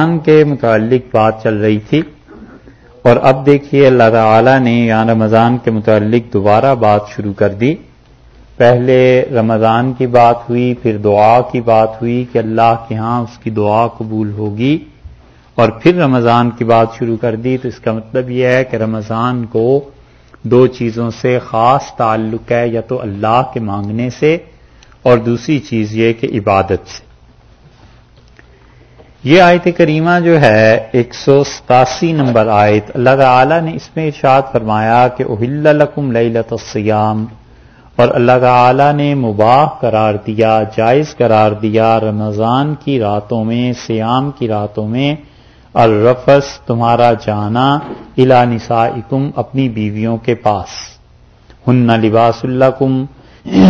رمضان کے متعلق بات چل رہی تھی اور اب دیکھیے اللہ تعالی نے یہاں رمضان کے متعلق دوبارہ بات شروع کر دی۔ پہلے رمضان کی بات ہوئی، پھر دعا کی بات ہوئی کہ اللہ کے ہاں اس کی دعا قبول ہوگی اور پھر رمضان کی بات شروع کر دی۔ تو اس کا مطلب یہ ہے کہ رمضان کو دو چیزوں سے خاص تعلق ہے، یا تو اللہ کے مانگنے سے اور دوسری چیز یہ کہ عبادت سے۔ یہ آیت کریمہ جو ہے، ایک سو ستاسی نمبر آیت، اللہ تعالی نے اس میں ارشاد فرمایا کہ اہل لکم لیلت السیام اور اللہ تعالی نے مباح قرار دیا، جائز قرار دیا رمضان کی راتوں میں سیام کی راتوں میں الرفس تمہارا جانا الا نسائکم اپنی بیویوں کے پاس۔ ہن لباس اللہ کم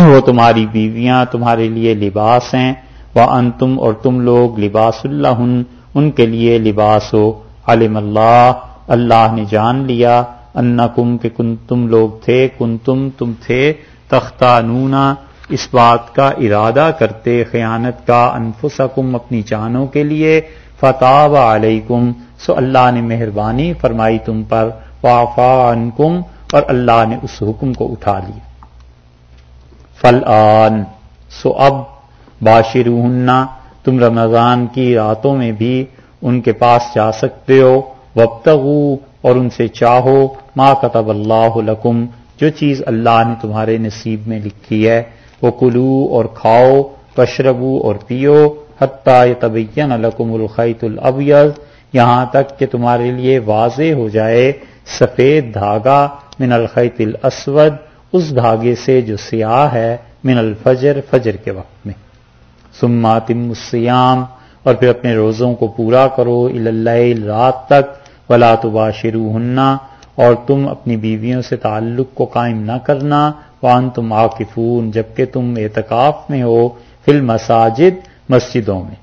وہ تمہاری بیویاں تمہارے لیے لباس ہیں۔ وہ ان تم اور تم لوگ لباس اللہ ان کے لیے لباس ہو۔ علم اللہ اللہ نے جان لیا۔ ان کم کے کن، تم لوگ تھے کن تم تم تھے۔ تختہ نونا اس بات کا ارادہ کرتے خیانت کا انفسکم اپنی جانوں کے لیے۔ فتح علیکم سو اللہ نے مہربانی فرمائی تم پر۔ وافا انکم اور اللہ نے اس حکم کو اٹھا لی فل آن سو اب باشروہن، تم رمضان کی راتوں میں بھی ان کے پاس جا سکتے ہو وبتغو اور ان سے چاہو ما کتب اللہ لکم، جو چیز اللہ نے تمہارے نصیب میں لکھی ہے وہ کلو اور کھاؤ کشربو اور پیو، حتیٰ طبین القم الخیت الابیض، یہاں تک کہ تمہارے لیے واضح ہو جائے سفید دھاگا من الخیت الاسود، اس دھاگے سے جو سیاہ ہے، من الفجر، فجر کے وقت میں۔ سماتم السیام اور پھر اپنے روزوں کو پورا کرو اللہ رات تک ولا تبا شروع اور تم اپنی بیویوں سے تعلق کو قائم نہ کرنا وان تم آکفون جبکہ تم اعتکاف میں ہو فل مساجد مسجدوں میں۔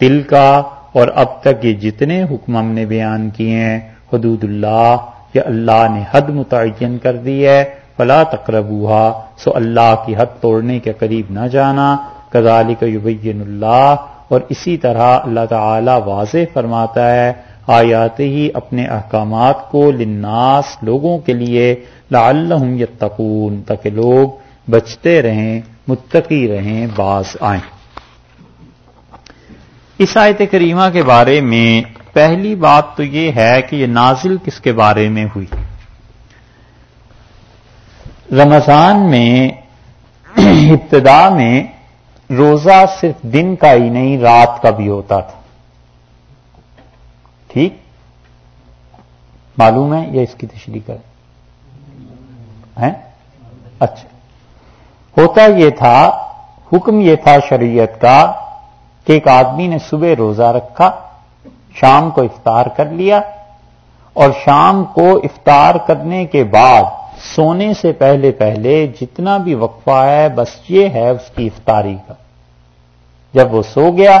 دل کا اور اب تک یہ جتنے حکم ہم نے بیان کیے ہیں، حدود اللہ یا اللہ نے حد متعین کر دی ہے، فلا تقربوہا، سو اللہ کی حد توڑنے کے قریب نہ جانا۔ کزالی کا یبین اللہ اور اسی طرح اللہ تعالی واضح فرماتا ہے، آیات ہی اپنے احکامات کو لناس لوگوں کے لیے لعلہم یتقون تاکہ لوگ بچتے رہیں، متقی رہیں، باز آئیں۔ اس آیت کریمہ کے بارے میں پہلی بات تو یہ ہے کہ یہ نازل کس کے بارے میں ہوئی؟ رمضان میں ابتدا میں روزہ صرف دن کا ہی نہیں، رات کا بھی ہوتا تھا۔ ٹھیک؟ معلوم ہے یا اس کی تشریح کریں؟ اچھا۔ ہوتا یہ تھا، حکم یہ تھا شریعت کا کہ ایک آدمی نے صبح روزہ رکھا، شام کو افطار کر لیا اور شام کو افطار کرنے کے بعد سونے سے پہلے پہلے جتنا بھی وقفہ ہے، بس یہ ہے اس کی افطاری کا۔ جب وہ سو گیا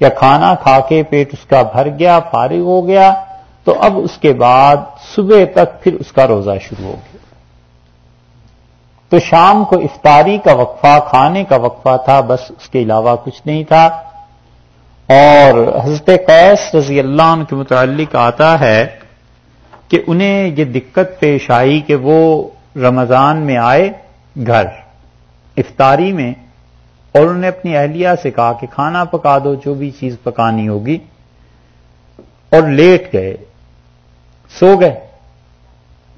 یا کھانا کھا کے پیٹ اس کا بھر گیا، فارغ ہو گیا، تو اب اس کے بعد صبح تک پھر اس کا روزہ شروع ہو گیا۔ تو شام کو افطاری کا وقفہ، کھانے کا وقفہ تھا، بس اس کے علاوہ کچھ نہیں تھا۔ اور حضرت قیس رضی اللہ عنہ کے متعلق آتا ہے کہ انہیں یہ دقت پیش آئی کہ وہ رمضان میں آئے گھر، افطاری میں، اور انہوں نے اپنی اہلیہ سے کہا کہ کھانا پکا دو، جو بھی چیز پکانی ہوگی۔ اور لیٹ گئے، سو گئے۔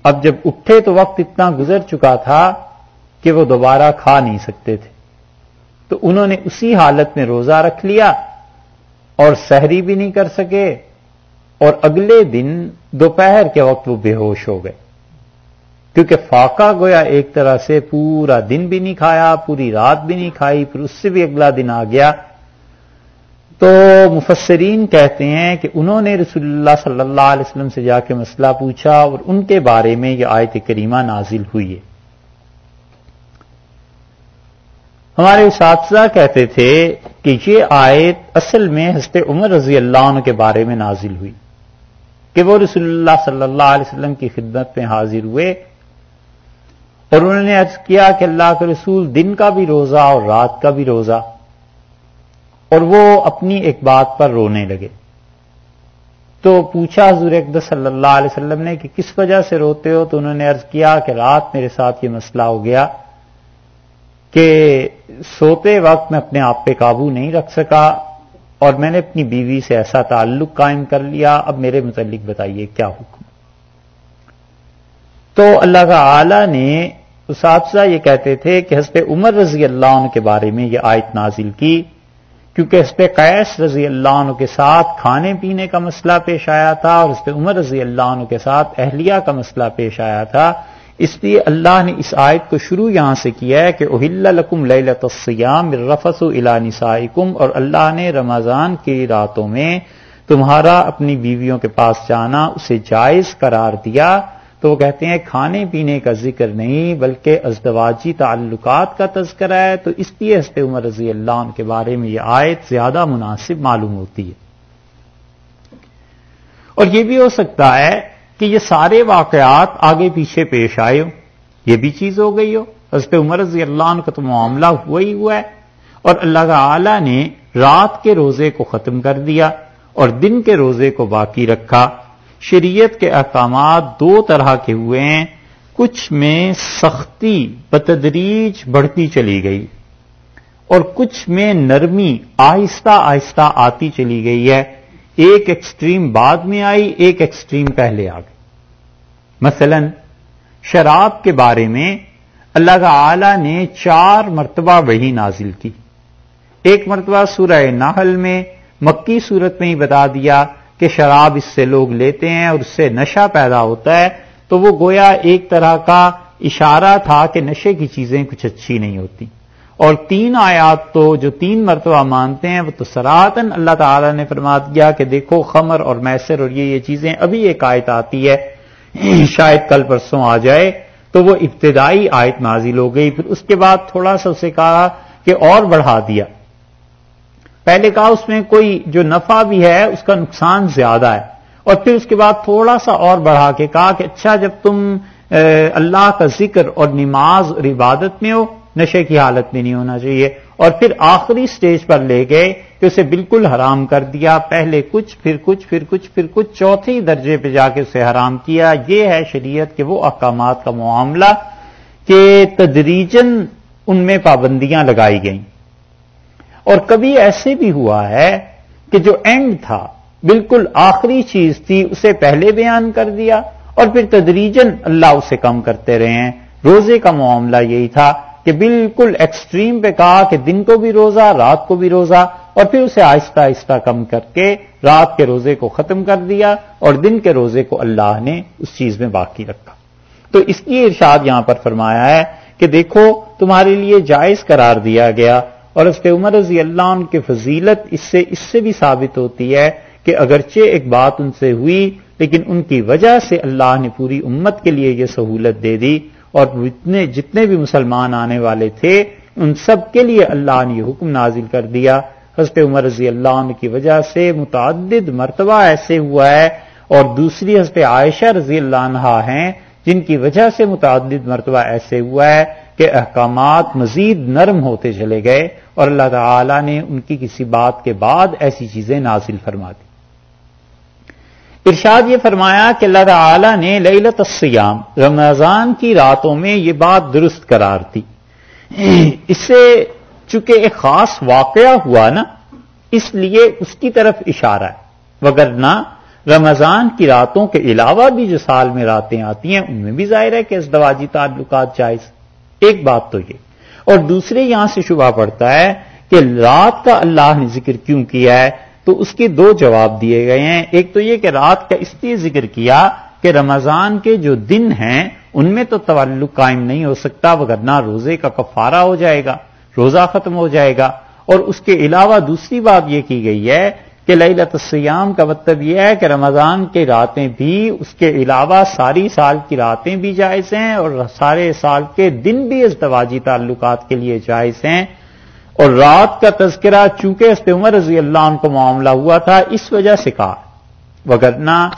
اب جب اٹھے تو وقت اتنا گزر چکا تھا کہ وہ دوبارہ کھا نہیں سکتے تھے۔ تو انہوں نے اسی حالت میں روزہ رکھ لیا اور سحری بھی نہیں کر سکے۔ اور اگلے دن دوپہر کے وقت وہ بے ہوش ہو گئے۔ کیونکہ فاقہ گویا ایک طرح سے پورا دن بھی نہیں کھایا، پوری رات بھی نہیں کھائی، پھر اس سے بھی اگلا دن آ گیا۔ تو مفسرین کہتے ہیں کہ انہوں نے رسول اللہ صلی اللہ علیہ وسلم سے جا کے مسئلہ پوچھا اور ان کے بارے میں یہ آیت کریمہ نازل ہوئی ہے۔ ہمارے اساتذہ کہتے تھے کہ یہ آیت اصل میں حضرت عمر رضی اللہ عنہ کے بارے میں نازل ہوئی۔ کہ وہ رسول اللہ صلی اللہ علیہ وسلم کی خدمت میں حاضر ہوئے اور انہوں نے عرض کیا کہ اللہ کے رسول دن کا بھی روزہ اور رات کا بھی روزہ اور وہ اپنی ایک بات پر رونے لگے۔ تو پوچھا حضور اقدس صلی اللہ علیہ وسلم نے کہ کس وجہ سے روتے ہو؟ تو انہوں نے عرض کیا کہ رات میرے ساتھ یہ مسئلہ ہو گیا کہ سوتے وقت میں اپنے آپ پہ قابو نہیں رکھ سکا۔ اور میں نے اپنی بیوی سے ایسا تعلق قائم کر لیا، اب میرے متعلق بتائیے کیا حکم؟ تو اللہ کا اعلی نے اساتذہ یہ کہتے تھے کہ حسب عمر رضی اللہ عنہ کے بارے میں یہ آیت نازل کی، کیونکہ اس پہ قیس رضی اللہ عنہ کے ساتھ کھانے پینے کا مسئلہ پیش آیا تھا اور اس پہ عمر رضی اللہ عنہ کے ساتھ اہلیہ کا مسئلہ پیش آیا تھا۔ اس لیے اللہ نے اس آیت کو شروع یہاں سے کیا ہے کہ اہل لکم لیلت السیام رفس الا نسائکم اور اللہ نے رمضان کی راتوں میں تمہارا اپنی بیویوں کے پاس جانا، اسے جائز قرار دیا۔ تو وہ کہتے ہیں، کھانے پینے کا ذکر نہیں، بلکہ ازدواجی تعلقات کا تذکرہ ہے۔ تو اس لیے حسب عمر رضی اللہ عنہ کے بارے میں یہ آیت زیادہ مناسب معلوم ہوتی ہے۔ اور یہ بھی ہو سکتا ہے کہ یہ سارے واقعات آگے پیچھے پیش آئے ہو۔ یہ بھی چیز ہو گئی ہو۔ حسب عمر رضی اللہ عنہ کا تو معاملہ ہوا ہی ہوا ہے۔ اور اللہ تعالی نے رات کے روزے کو ختم کر دیا اور دن کے روزے کو باقی رکھا۔ شریعت کے احکامات دو طرح کے ہوئے ہیں۔ کچھ میں سختی، بتدریج بڑھتی چلی گئی اور کچھ میں نرمی آہستہ آہستہ آتی چلی گئی ہے۔ ایک ایکسٹریم بعد میں آئی، ایک ایکسٹریم پہلے آ گئی۔ مثلا، شراب کے بارے میں اللہ تعالی نے چار مرتبہ وہی نازل کی۔ ایک مرتبہ سورہ ناہل میں مکی صورت میں ہی بتا دیا کہ شراب اس سے لوگ لیتے ہیں اور اس سے نشہ پیدا ہوتا ہے، تو وہ گویا ایک طرح کا اشارہ تھا کہ نشے کی چیزیں کچھ اچھی نہیں ہوتی۔ اور تین آیات تو جو تین مرتبہ مانتے ہیں، وہ تو سراتن اللہ تعالی نے فرما دیا کہ دیکھو، خمر اور میسر اور یہ یہ چیزیں ابھی ایک آیت آتی ہے۔ شاید کل پرسوں آ جائے، تو وہ ابتدائی آیت نازل ہو گئی، پھر اس کے بعد تھوڑا سا اسے کہا کہ اور بڑھا دیا۔ پہلے کہا اس میں کوئی جو نفع بھی ہے، اس کا نقصان زیادہ ہے۔ اور پھر اس کے بعد تھوڑا سا اور بڑھا کے کہا کہ اچھا جب تم اللہ کا ذکر اور نماز اور عبادت میں ہو، نشے کی حالت میں نہیں ہونا چاہیے۔ اور پھر آخری سٹیج پر لے گئے کہ اسے بالکل حرام کر دیا، پہلے کچھ، پھر کچھ پھر کچھ پھر کچھ، چوتھے درجے پہ جا کے اسے حرام کیا۔ یہ ہے شریعت کے وہ احکامات کا معاملہ کہ تدریجن ان میں پابندیاں لگائی گئیں۔ اور کبھی ایسے بھی ہوا ہے کہ جو اینڈ تھا، بالکل آخری چیز تھی، اسے پہلے بیان کر دیا اور پھر تدریجن اللہ اسے کم کرتے رہے ہیں۔ روزے کا معاملہ یہی تھا کہ بالکل ایکسٹریم پہ کہا کہ دن کو بھی روزہ، رات کو بھی روزہ اور پھر اسے آہستہ آہستہ کم کر کے رات کے روزے کو ختم کر دیا اور دن کے روزے کو اللہ نے اس چیز میں باقی رکھا۔ تو اس لیے ارشاد یہاں پر فرمایا ہے کہ دیکھو، تمہارے لیے جائز قرار دیا گیا اور اس کے عمر رضی اللہ عنہ کی فضیلت اس سے اس سے بھی ثابت ہوتی ہے کہ اگرچہ ایک بات ان سے ہوئی، لیکن ان کی وجہ سے اللہ نے پوری امت کے لیے یہ سہولت دے دی اور اتنے جتنے بھی مسلمان آنے والے تھے، ان سب کے لیے اللہ نے یہ حکم نازل کر دیا حضرت عمر رضی اللہ عنہ کی وجہ سے متعدد مرتبہ ایسے ہوا ہے اور دوسری حضرت عائشہ رضی اللہ عنہ ہیں جن کی وجہ سے متعدد مرتبہ ایسے ہوا ہے کہ احکامات مزید نرم ہوتے چلے گئے اور اللہ تعالی نے ان کی کسی بات کے بعد ایسی چیزیں نازل فرما دی۔ ارشاد یہ فرمایا کہ اللہ تعالی نے للت السیام رمضان کی راتوں میں یہ بات درست قرار دی۔ اس سے چونکہ ایک خاص واقعہ ہوا نا، اس لیے اس کی طرف اشارہ ہے۔ وگرنہ رمضان کی راتوں کے علاوہ بھی جو سال میں راتیں آتی ہیں، ان میں بھی ظاہر ہے کہ اس دواجی تعلقات جائز ایک بات تو یہ۔ اور دوسرے یہاں سے شبہ پڑتا ہے کہ رات کا اللہ نے ذکر کیوں کیا ہے؟ تو اس کے دو جواب دیے گئے ہیں۔ ایک تو یہ کہ رات کا اس لیے ذکر کیا کہ رمضان کے جو دن ہیں، ان میں تو تعلق قائم نہیں ہو سکتا وغیرہ روزے کا کفارہ ہو جائے گا۔ روزہ ختم ہو جائے گا اور اس کے علاوہ دوسری بات یہ کی گئی ہے کہ لیلت السیام کا مطلب یہ ہے کہ رمضان کی راتیں بھی اس کے علاوہ ساری سال کی راتیں بھی جائز ہیں اور سارے سال کے دن بھی ازدواجی تعلقات کے لیے جائز ہیں اور رات کا تذکرہ چونکہ اس عمر رضی اللہ عنہ کو معاملہ ہوا تھا، اس وجہ سے کہا۔ وگرنہ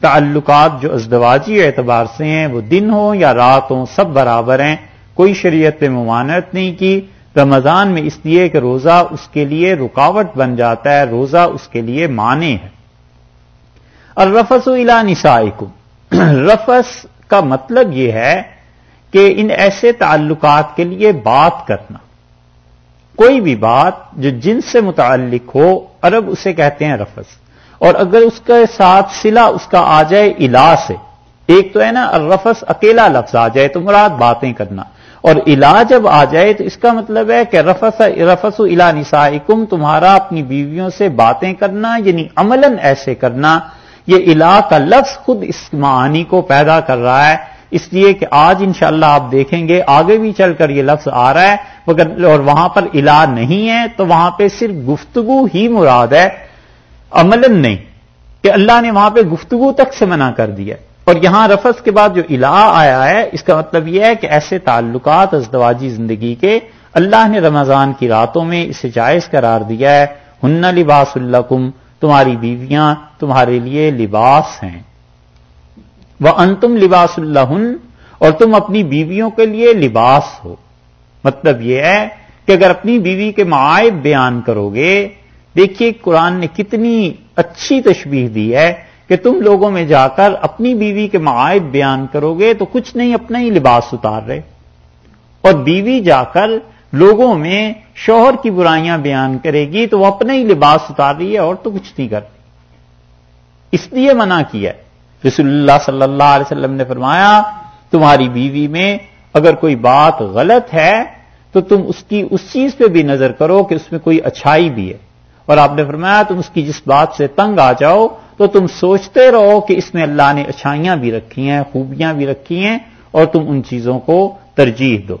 تعلقات جو ازدواجی اعتبار سے ہیں، وہ دن ہوں یا رات ہوں سب برابر ہیں، کوئی شریعت پہ ممانت نہیں کی۔ رمضان میں اس لیے کہ روزہ اس کے لیے رکاوٹ بن جاتا ہے، روزہ اس کے لیے مانے ہے۔ اور رفس الا نسائکم۔ رفس کا مطلب یہ ہے کہ ان ایسے تعلقات کے لیے بات کرنا۔ کوئی بھی بات جو جن سے متعلق ہو، عرب اسے کہتے ہیں رفس اور اگر اس کے ساتھ سلا اس کا آ جائے الا سے، ایک تو ہے نا رفس اکیلا لفظ آ جائے تو مراد باتیں کرنا۔ اور الا جب آ جائے تو اس کا مطلب ہے کہ رفس رفس الا نسائکم، تمہارا اپنی بیویوں سے باتیں کرنا یعنی عملاً ایسے کرنا، یہ الا کا لفظ خود اس معانی کو پیدا کر رہا ہے۔ اس لیے کہ آج انشاءاللہ آپ دیکھیں گے، آگے بھی چل کر یہ لفظ آ رہا ہے، مگر اور وہاں پر الا نہیں ہے، تو وہاں پہ صرف گفتگو ہی مراد ہے، عملاً نہیں۔ کہ اللہ نے وہاں پہ گفتگو تک سے منع کر دیا۔ اور یہاں رفظ کے بعد جو الہ آیا ہے، اس کا مطلب یہ ہے کہ ایسے تعلقات ازدواجی زندگی کے اللہ نے رمضان کی راتوں میں اسے جائز قرار دیا ہے۔ ہن لباس اللہ تمہاری بیویاں تمہارے لیے لباس ہیں۔ وہ انتم لباس اللہ اور تم اپنی بیویوں کے لیے لباس ہو۔ مطلب یہ ہے کہ اگر اپنی بیوی کے معائب بیان کرو گے، دیکھیے قرآن نے کتنی اچھی تشبیح دی ہے۔ کہ تم لوگوں میں جا کر اپنی بیوی کے معائب بیان کرو گے تو کچھ نہیں اپنا ہی لباس اتار رہے۔ اور بیوی جا کر لوگوں میں شوہر کی برائیاں بیان کرے گی تو وہ اپنا ہی لباس اتار رہی ہے اور تو کچھ نہیں کر رہی۔ اس لیے منع کیا رسول اللہ صلی اللہ علیہ وسلم نے فرمایا، تمہاری بیوی میں اگر کوئی بات غلط ہے تو تم اس کی اس چیز پہ بھی نظر کرو کہ اس میں کوئی اچھائی بھی ہے۔ اور آپ نے فرمایا، تم اس کی جس بات سے تنگ آ جاؤ، تو تم سوچتے رہو کہ اس میں اللہ نے اچھائیاں بھی رکھی ہیں، خوبیاں بھی رکھی ہیں، اور تم ان چیزوں کو ترجیح دو۔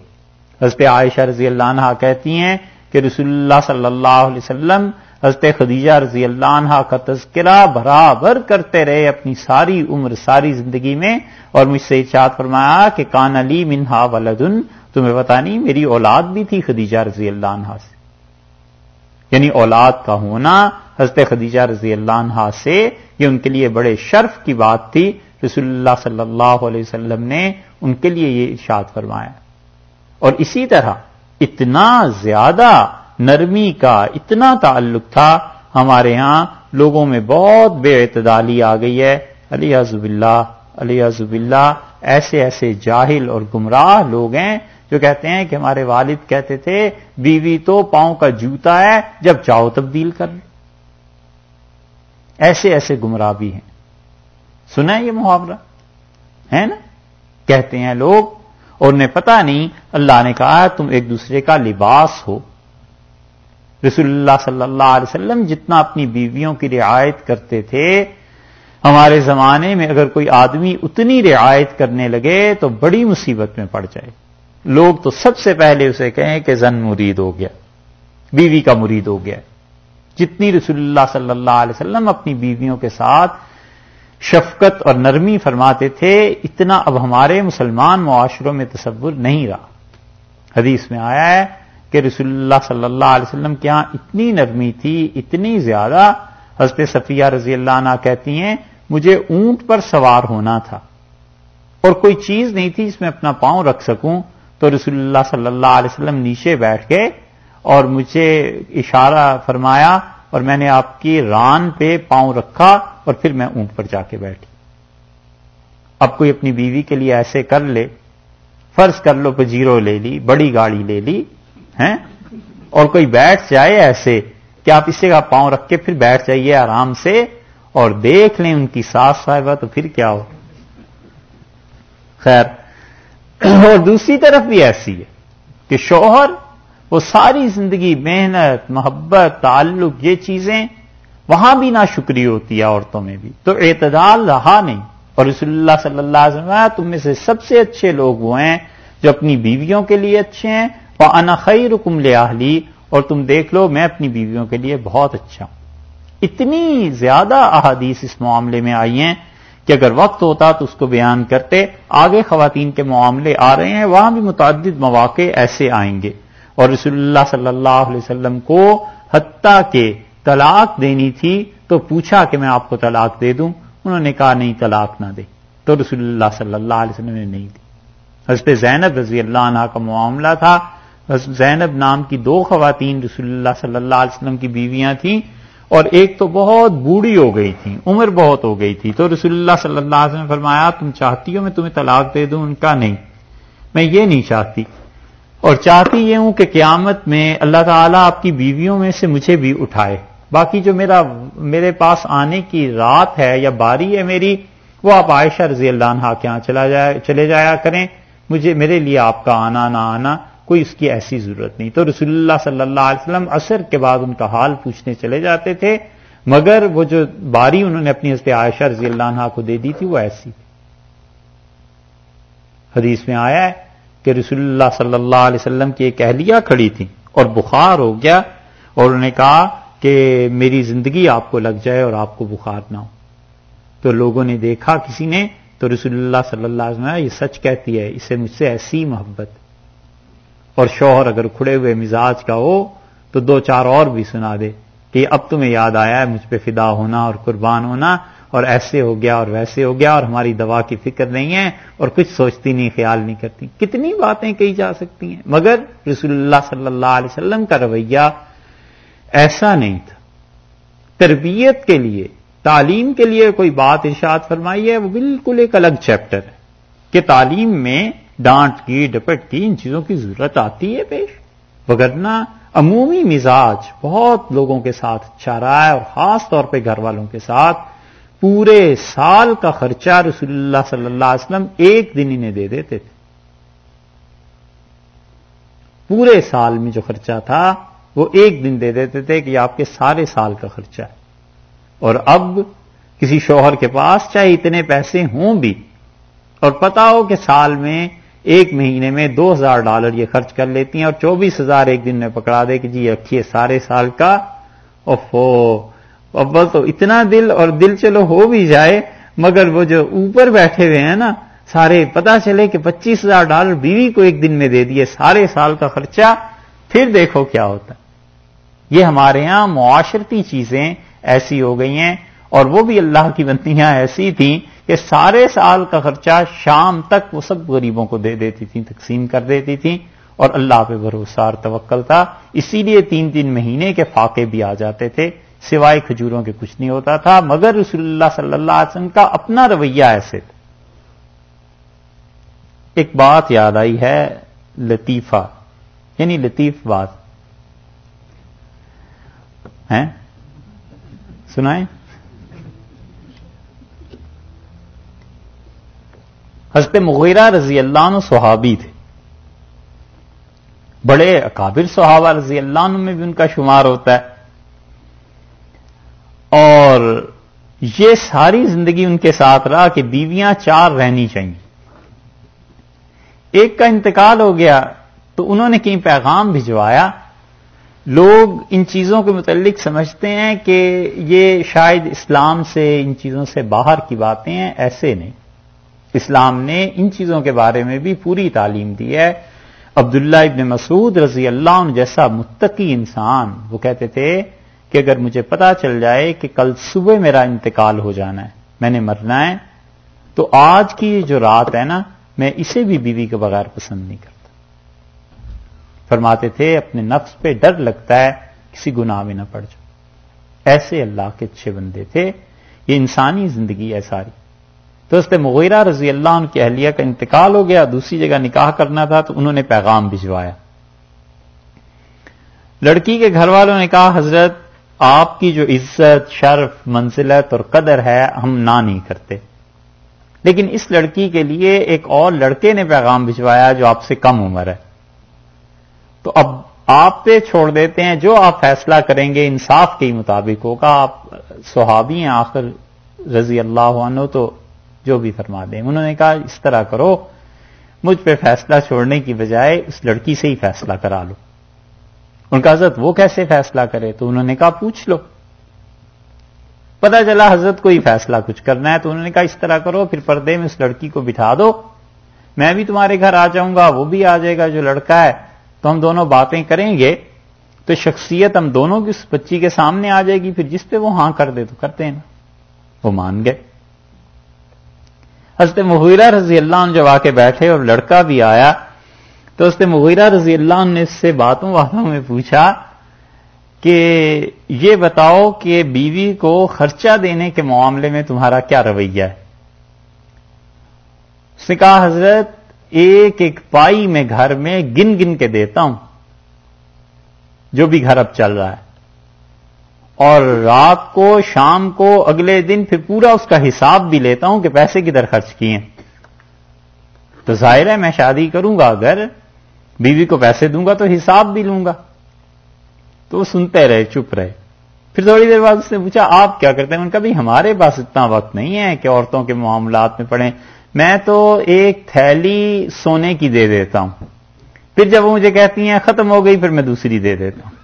حضرت عائشہ رضی اللہ عنہ کہتی ہیں کہ رسول اللہ صلی اللہ علیہ وسلم حضرت خدیجہ رضی اللہ عنہ کا تذکرہ برابر کرتے رہے اپنی ساری عمر، ساری زندگی میں، اور مجھ سے ارشاد فرمایا کہ کان علی منہا ولدن، تمہیں پتا نہیں میری اولاد بھی تھی خدیجہ رضی اللہ عنہ سے۔ یعنی اولاد کا ہونا، حضرت خدیجہ رضی اللہ عنہ سے یہ ان کے لیے بڑے شرف کی بات تھی۔ رسول اللہ صلی اللہ علیہ وسلم نے ان کے لیے یہ ارشاد فرمایا۔ اور اسی طرح اتنا زیادہ نرمی کا اتنا تعلق تھا ہمارے ہاں لوگوں میں بہت بے اعتدالی آ گئی ہے۔ علی حضب اللہ علی حضب اللہ، ایسے ایسے جاہل اور گمراہ لوگ ہیں جو کہتے ہیں کہ ہمارے والد کہتے تھے، بیوی تو پاؤں کا جوتا ہے، جب چاہو تبدیل کر لیں۔ ایسے ایسے گمراہ بھی ہیں۔ سنا ہے یہ محاورہ؟ ہے نا؟ کہتے ہیں لوگ، اور انہیں پتا نہیں، اللہ نے کہا تم ایک دوسرے کا لباس ہو۔ رسول اللہ صلی اللہ علیہ وسلم جتنا اپنی بیویوں کی رعایت کرتے تھے، ہمارے زمانے میں اگر کوئی آدمی اتنی رعایت کرنے لگے تو بڑی مصیبت میں پڑ جائے۔ لوگ تو سب سے پہلے اسے کہیں کہ زن مرید ہو گیا، بیوی کا مرید ہو گیا۔ جتنی رسول اللہ صلی اللہ علیہ وسلم اپنی بیویوں کے ساتھ شفقت اور نرمی فرماتے تھے، اتنا اب ہمارے مسلمان معاشروں میں تصور نہیں رہا۔ حدیث میں آیا ہے کہ رسول اللہ صلی اللہ علیہ وسلم کے یہاں اتنی نرمی تھی، اتنی زیادہ۔ حضرت صفیہ رضی اللہ عنہ کہتی ہیں، مجھے اونٹ پر سوار ہونا تھا اور کوئی چیز نہیں تھی جس میں اپنا پاؤں رکھ سکوں۔ تو رسول اللہ صلی اللہ علیہ وسلم نیچے بیٹھ کے اور مجھے اشارہ فرمایا اور میں نے آپ کی ران پہ پاؤں رکھا اور پھر میں اونٹ پر جا کے بیٹھی۔ اب کوئی اپنی بیوی کے لیے ایسے کر لے، فرض کر لو پجیرو لے لی، بڑی گاڑی لے لی، ہیں؟ اور کوئی بیٹھ جائے ایسے کہ آپ اسے کا پاؤں رکھ کے پھر بیٹھ جائیے آرام سے اور دیکھ لیں ان کی ساس صاحبہ تو پھر کیا ہو۔ خیر اور دوسری طرف بھی ایسی ہے کہ شوہر، وہ ساری زندگی محنت، محبت، تعلق، یہ چیزیں وہاں بھی نہ شکری ہوتی ہے عورتوں میں بھی۔ تو اعتدال رہا نہیں۔ اور رسول اللہ صلی اللہ علیہ وسلم تم میں سے سب سے اچھے لوگ وہ ہیں جو اپنی بیویوں کے لیے اچھے ہیں۔ وہ انخی رکم لہلی اور تم دیکھ لو، میں اپنی بیویوں کے لیے بہت اچھا ہوں۔ اتنی زیادہ احادیث اس معاملے میں آئی ہیں کہ اگر وقت ہوتا تو اس کو بیان کرتے، آگے خواتین کے معاملے آ رہے ہیں، وہاں بھی متعدد مواقع ایسے آئیں گے۔ اور رسول اللہ صلی اللہ علیہ وسلم کو حتیٰ کہ طلاق دینی تھی تو پوچھا کہ میں آپ کو طلاق دے دوں، انہوں نے کہا نہیں، طلاق نہ دے۔ تو رسول اللہ صلی اللہ علیہ وسلم نے نہیں دی۔ حضرت زینب رضی اللہ عنہ کا معاملہ تھا۔ زینب نام کی دو خواتین رسول اللہ صلی اللہ علیہ وسلم کی بیویاں تھیں۔ اور ایک تو بہت بوڑھی ہو گئی تھی، عمر بہت ہو گئی تھی۔ تو رسول اللہ صلی اللہ علیہ وسلم نے فرمایا، تم چاہتی ہو میں تمہیں طلاق دے دوں؟ ان کا نہیں۔ میں یہ نہیں چاہتی۔ اور چاہتی یہ ہوں کہ قیامت میں اللہ تعالیٰ آپ کی بیویوں میں سے مجھے بھی اٹھائے۔ باقی جو میرا، میرے پاس آنے کی رات ہے یا باری ہے میری، وہ آپ عائشہ رضی اللہ عنہ کے یہاں چلا جائے، چلے جایا کریں۔ مجھے، میرے لیے آپ کا آنا، نہ آنا۔ کوئی اس کی ایسی ضرورت نہیں تو رسول اللہ صلی اللہ علیہ وسلم اثر کے بعد ان کا حال پوچھنے چلے جاتے تھے، مگر وہ جو باری انہوں نے اپنی حضرت عائشہ رضی اللہ عنہ کو دے دی تھی، وہ ایسی۔ حدیث میں آیا ہے کہ رسول اللہ صلی اللہ علیہ وسلم کی ایک اہلیہ کھڑی تھی اور بخار ہو گیا اور انہوں نے کہا کہ میری زندگی آپ کو لگ جائے اور آپ کو بخار نہ ہو۔ تو لوگوں نے دیکھا، کسی نے تو رسول اللہ صلی اللہ علیہ وسلم یہ سچ کہتی ہے، اسے مجھ سے ایسی محبت۔ اور شوہر اگر کھڑے ہوئے مزاج کا ہو تو دو چار اور بھی سنا دے کہ اب تمہیں یاد آیا ہے مجھ پہ فدا ہونا اور قربان ہونا اور ایسے ہو گیا اور ویسے ہو گیا اور ہماری دوا کی فکر نہیں ہے اور کچھ سوچتی نہیں، خیال نہیں کرتی۔ کتنی باتیں کہی جا سکتی ہیں۔ مگر رسول اللہ صلی اللہ علیہ وسلم کا رویہ ایسا نہیں تھا۔ تربیت کے لیے، تعلیم کے لیے کوئی بات ارشاد فرمائی ہے، وہ بالکل ایک الگ چیپٹر ہے کہ تعلیم میں ڈانٹ کی، ڈپٹ کی ان چیزوں کی ضرورت آتی ہے پیش۔ وگرنہ عمومی مزاج بہت لوگوں کے ساتھ اچھا رہا ہے اور خاص طور پہ گھر والوں کے ساتھ پورے سال کا خرچہ رسول اللہ صلی اللہ علیہ وسلم ایک دن انہیں دے دیتے تھے۔ پورے سال میں جو خرچہ تھا، وہ ایک دن دے دیتے تھے کہ آپ کے سارے سال کا خرچہ ہے۔ اور اب کسی شوہر کے پاس چاہے اتنے پیسے ہوں بھی، اور پتا ہو کہ سال میں ایک مہینے میں دو ہزار ڈالر یہ خرچ کر لیتی ہیں اور چوبیس ہزار ایک دن میں پکڑا دے کہ جی رکھیے سارے سال کا۔ اوفو۔ اول تو اتنا دل اور دل چلو ہو بھی جائے، مگر وہ جو اوپر بیٹھے ہوئے ہیں نا، سارے پتا چلے کہ پچیس ہزار ڈالر بیوی کو ایک دن میں دے دیے، سارے سال کا خرچہ۔ پھر دیکھو کیا ہوتا یہ ہمارے یہاں معاشرتی چیزیں ایسی ہو گئی ہیں اور وہ بھی اللہ کی بندیاں ایسی تھیں کہ سارے سال کا خرچہ شام تک وہ سب غریبوں کو دے دیتی تھیں، تقسیم کر دیتی تھیں اور اللہ پہ بھروسہ اور توکل تھا۔ اسی لیے تین تین مہینے کے فاقے بھی آ جاتے تھے، سوائے کھجوروں کے کچھ نہیں ہوتا تھا، مگر رسول اللہ صلی اللہ علیہ وسلم کا اپنا رویہ ایسے تھا ایک بات یاد آئی ہے، لطیفہ یعنی لطیف بات۔ ہیں؟ سنائیں؟ حضرت مغیرہ رضی اللہ عنہ صحابی تھے۔ بڑے اکابر صحابہ رضی اللہ عنہ میں بھی ان کا شمار ہوتا ہے۔ اور یہ ساری زندگی ان کے ساتھ رہا کہ بیویاں چار رہنی چاہیے ایک کا انتقال ہو گیا تو انہوں نے کہیں پیغام بھجوایا۔ لوگ ان چیزوں کے متعلق سمجھتے ہیں کہ یہ شاید اسلام سے ان چیزوں سے باہر کی باتیں ہیں، ایسے نہیں۔ اسلام نے ان چیزوں کے بارے میں بھی پوری تعلیم دی ہے۔ عبداللہ ابن مسعود رضی اللہ عنہ جیسا متقی انسان، وہ کہتے تھے کہ اگر مجھے پتا چل جائے کہ کل صبح میرا انتقال ہو جانا ہے، میں نے مرنا ہے، تو آج کی جو رات ہے نا، میں اسے بھی بیوی کے بغیر پسند نہیں کرتا۔ فرماتے تھے، اپنے نفس پہ ڈر لگتا ہے، کسی گناہ میں نہ پڑ جاؤ۔ ایسے اللہ کے اچھے بندے تھے، یہ انسانی زندگی ہے ساری۔ تو اس مغیرہ رضی اللہ عنہ کی اہلیہ کا انتقال ہو گیا، دوسری جگہ نکاح کرنا تھا تو انہوں نے پیغام بھجوایا۔ لڑکی کے گھر والوں نے کہا، حضرت، آپ کی جو عزت، شرف، منزلت اور قدر ہے، ہم نہ نہیں کرتے۔ لیکن اس لڑکی کے لیے ایک اور لڑکے نے پیغام بھجوایا جو آپ سے کم عمر ہے۔ تو اب آپ پہ چھوڑ دیتے ہیں، جو آپ فیصلہ کریں گے، انصاف کے ہی مطابق ہوگا۔ آپ صحابی ہیں، آخر رضی اللہ عنہ، تو جو بھی فرما دیں۔ انہوں نے کہا، اس طرح کرو، مجھ پہ فیصلہ چھوڑنے کی بجائے اس لڑکی سے ہی فیصلہ کرا لو۔ ان کا حضرت، وہ کیسے فیصلہ کرے؟ تو انہوں نے کہا، پوچھ لو۔ پتا چلا حضرت کو ہی فیصلہ کچھ کرنا ہے، تو انہوں نے کہا، اس طرح کرو، پھر پردے میں اس لڑکی کو بٹھا دو۔ میں بھی تمہارے گھر آ جاؤں گا، وہ بھی آ جائے گا، جو لڑکا ہے۔ تو ہم دونوں باتیں کریں گے، تو شخصیت ہم دونوں کی اس بچی کے سامنے آ جائے گی، پھر جس پہ وہ ہاں کر دے تو کرتے ہیں نا۔ وہ مان گئے۔ حضرت محیرہ رضی اللہ عنہ جب آ کے بیٹھے اور لڑکا بھی آیا، تو اس نے مغیرہ رضی اللہ عنہ نے اس سے باتوں باتوں میں پوچھا کہ یہ بتاؤ کہ بیوی کو خرچہ دینے کے معاملے میں تمہارا کیا رویہ ہے؟ اس نے کہا، حضرت، ایک ایک پائی میں گھر میں گن گن کے دیتا ہوں، جو بھی گھر اب چل رہا ہے۔ اور رات کو، شام کو، اگلے دن پھر پورا اس کا حساب بھی لیتا ہوں کہ پیسے کدھر خرچ کیے تو ظاہر ہے میں شادی کروں گا، اگر بیوی کو پیسے دوں گا تو حساب بھی لوں گا۔ تو وہ سنتے رہے، چپ رہے۔ پھر تھوڑی دیر بعد اس نے پوچھا، آپ کیا کرتے ہیں؟ ان کا بھی ہمارے پاس اتنا وقت نہیں ہے کہ عورتوں کے معاملات میں پڑھیں۔ میں تو ایک تھیلی سونے کی دے دیتا ہوں۔ پھر جب وہ مجھے کہتی ہیں، ختم ہو گئی، پھر میں دوسری دے دیتا ہوں۔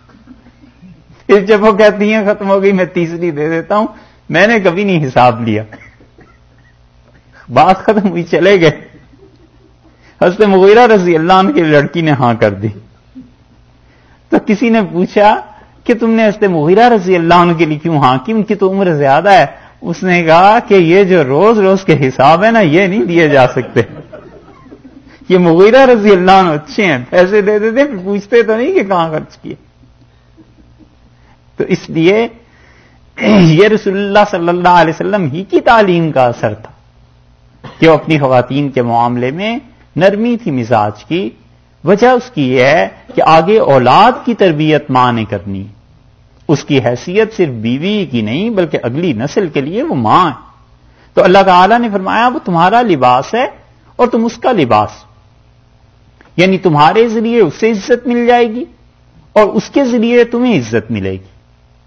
پھر جب وہ کہتی ہیں ختم ہو گئی، میں تیسری دے دیتا ہوں۔ میں نے کبھی نہیں حساب لیا۔ بات ختم ہوئی، چلے گئے۔ حضرت مغیرہ رضی اللہ عنہ کی لڑکی نے ہاں کر دی۔ تو کسی نے پوچھا کہ تم نے حضرت مغیرہ رضی اللہ عنہ کے لیے کیوں ہاں؟ کی ان کی تو عمر زیادہ ہے؟ اس نے کہا کہ یہ جو روز روز کے حساب ہے نا، یہ نہیں دیے جا سکتے۔ یہ مغیرہ رضی اللہ عنہ اچھے ہیں، پیسے دے دیتے، پوچھتے تو نہیں کہ کہاں خرچ کیے۔ تو اس لیے یہ رسول اللہ صلی اللہ علیہ وسلم ہی کی تعلیم کا اثر تھا کہ وہ اپنی خواتین کے معاملے میں نرمی تھی مزاج کی۔ وجہ اس کی یہ ہے کہ آگے اولاد کی تربیت ماں نے کرنی۔ اس کی حیثیت صرف بیوی کی نہیں بلکہ اگلی نسل کے لیے وہ ماں ہے۔ تو اللہ تعالی نے فرمایا وہ تمہارا لباس ہے اور تم اس کا لباس۔ یعنی تمہارے ذریعے اسے عزت مل جائے گی اور اس کے ذریعے تمہیں عزت ملے گی۔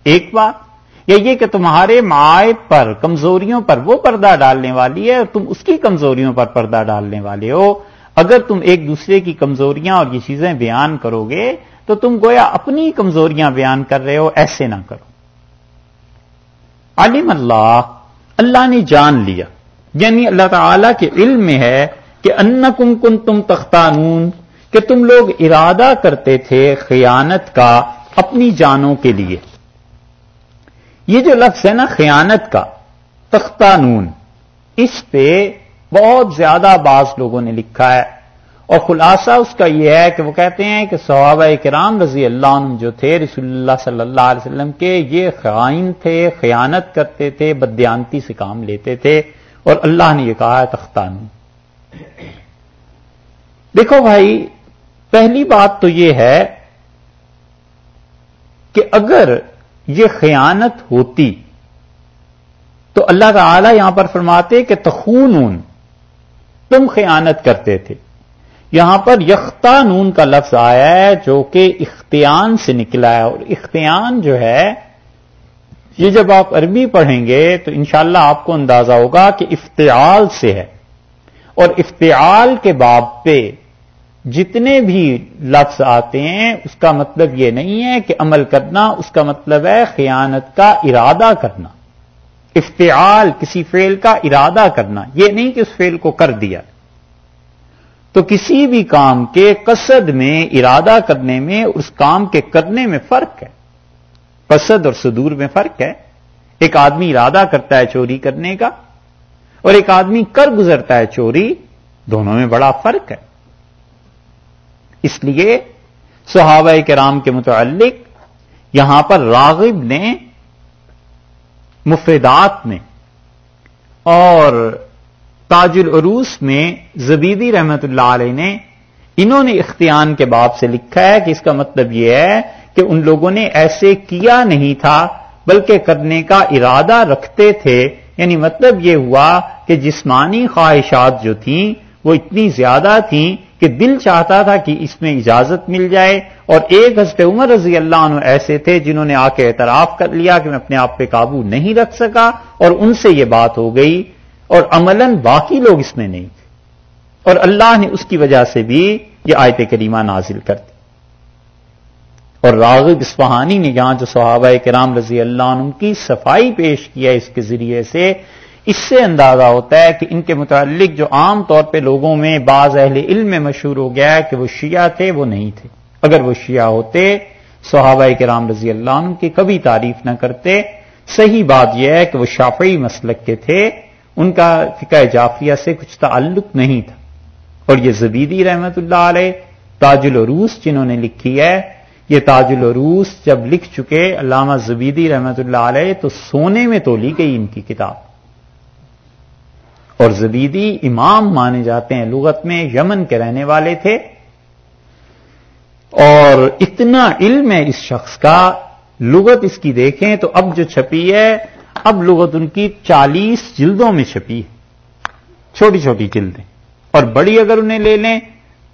ایک بات، یا یہ کہ تمہارے معائب پر، کمزوریوں پر وہ پردہ ڈالنے والی ہے اور تم اس کی کمزوریوں پر پردہ ڈالنے والے ہو۔ اگر تم ایک دوسرے کی کمزوریاں اور یہ چیزیں بیان کرو گے، تو تم گویا اپنی کمزوریاں بیان کر رہے ہو، ایسے نہ کرو۔ علم اللہ اللہ نے جان لیا۔ یعنی اللہ تعالی کے علم میں ہے کہ ان کم کن تم تختانون، کہ تم لوگ ارادہ کرتے تھے خیانت کا اپنی جانوں کے لیے۔ یہ جو لفظ ہے نا خیانت کا تختانون اس پہ بہت زیادہ بعض لوگوں نے لکھا ہے۔ اور خلاصہ اس کا یہ ہے کہ وہ کہتے ہیں کہ صحابہ کرام رضی اللہ عنہ جو تھے، رسول اللہ صلی اللہ علیہ وسلم کے، یہ خائن تھے، خیانت کرتے تھے، بدیانتی سے کام لیتے تھے۔ اور اللہ نے یہ کہا ہے تختان دیکھو بھائی، پہلی بات تو یہ ہے کہ اگر یہ خیانت ہوتی۔ تو اللہ تعالی یہاں پر فرماتے کہ تخون تم خیانت کرتے تھے۔ یہاں پر یختہ نون کا لفظ آیا ہے جو کہ اختیان سے نکلا ہے۔ اور اختیان جو ہے، یہ جب آپ عربی پڑھیں گے تو انشاءاللہ شاء آپ کو اندازہ ہوگا کہ افتعال سے ہے۔ اور افتعال کے باب پہ جتنے بھی لفظ آتے ہیں، اس کا مطلب یہ نہیں ہے کہ عمل کرنا، اس کا مطلب ہے خیانت کا ارادہ کرنا۔ افتعال، کسی فیل کا ارادہ کرنا۔ یہ نہیں کہ اس فیل کو کر دیا۔ تو کسی بھی کام کے قصد میں، ارادہ کرنے میں، اس کام کے کرنے میں فرق ہے۔ قصد اور صدور میں فرق ہے۔ ایک آدمی ارادہ کرتا ہے چوری کرنے کا، اور ایک آدمی کر گزرتا ہے چوری، دونوں میں بڑا فرق ہے۔ اس لیے صحابہ کرام کے متعلق یہاں پر راغب نے، مفردات میں اور تاج العروس میں زبیدی رحمت اللہ علیہ نے انہوں نے اختیان کے باب سے لکھا ہے کہ اس کا مطلب یہ ہے کہ ان لوگوں نے ایسے کیا نہیں تھا بلکہ کرنے کا ارادہ رکھتے تھے۔ یعنی مطلب یہ ہوا کہ جسمانی خواہشات جو تھیں وہ اتنی زیادہ تھیں کہ دل چاہتا تھا کہ اس میں اجازت مل جائے اور ایک حضرت عمر رضی اللہ عنہ ایسے تھے جنہوں نے آ کے اعتراف کر لیا کہ میں اپنے آپ پہ قابو نہیں رکھ سکا اور ان سے یہ بات ہو گئی اور عملاً باقی لوگ اس میں نہیں تھے۔ اور اللہ نے اس کی وجہ سے بھی یہ آیت کریمہ نازل کر دی۔ اور راغب اسفہانی نے یہاں جو صحابہ کرام رضی اللہ عنہ کی صفائی پیش کیا اس کے ذریعے سے اس سے اندازہ ہوتا ہے کہ ان کے متعلق جو عام طور پہ لوگوں میں بعض اہل علم میں مشہور ہو گیا ہے کہ وہ شیعہ تھے، وہ نہیں تھے۔ اگر وہ شیعہ ہوتے، صحابہ کے رام رضی اللہ عنہ کی کبھی تعریف نہ کرتے۔ صحیح بات یہ ہے کہ وہ شافعی مسلک کے تھے، ان کا فقہ جافیہ سے کچھ تعلق نہیں تھا۔ اور یہ زبیدی رحمت اللہ علیہ، تاج العروس جنہوں نے لکھی ہے، یہ تاج العروس جب لکھ چکے، علامہ زبیدی رحمت اللہ علیہ تو سونے میں تو لی گئی ان کی کتاب۔ اور زبیدی امام مانے جاتے ہیں لغت میں، یمن کے رہنے والے تھے۔ اور اتنا علم ہے اس شخص کا، لغت اس کی دیکھیں تو اب جو چھپی ہے، اب لغت ان کی چالیس جلدوں میں چھپی ہے۔ چھوٹی چھوٹی جلدیں۔ اور بڑی اگر انہیں لے لیں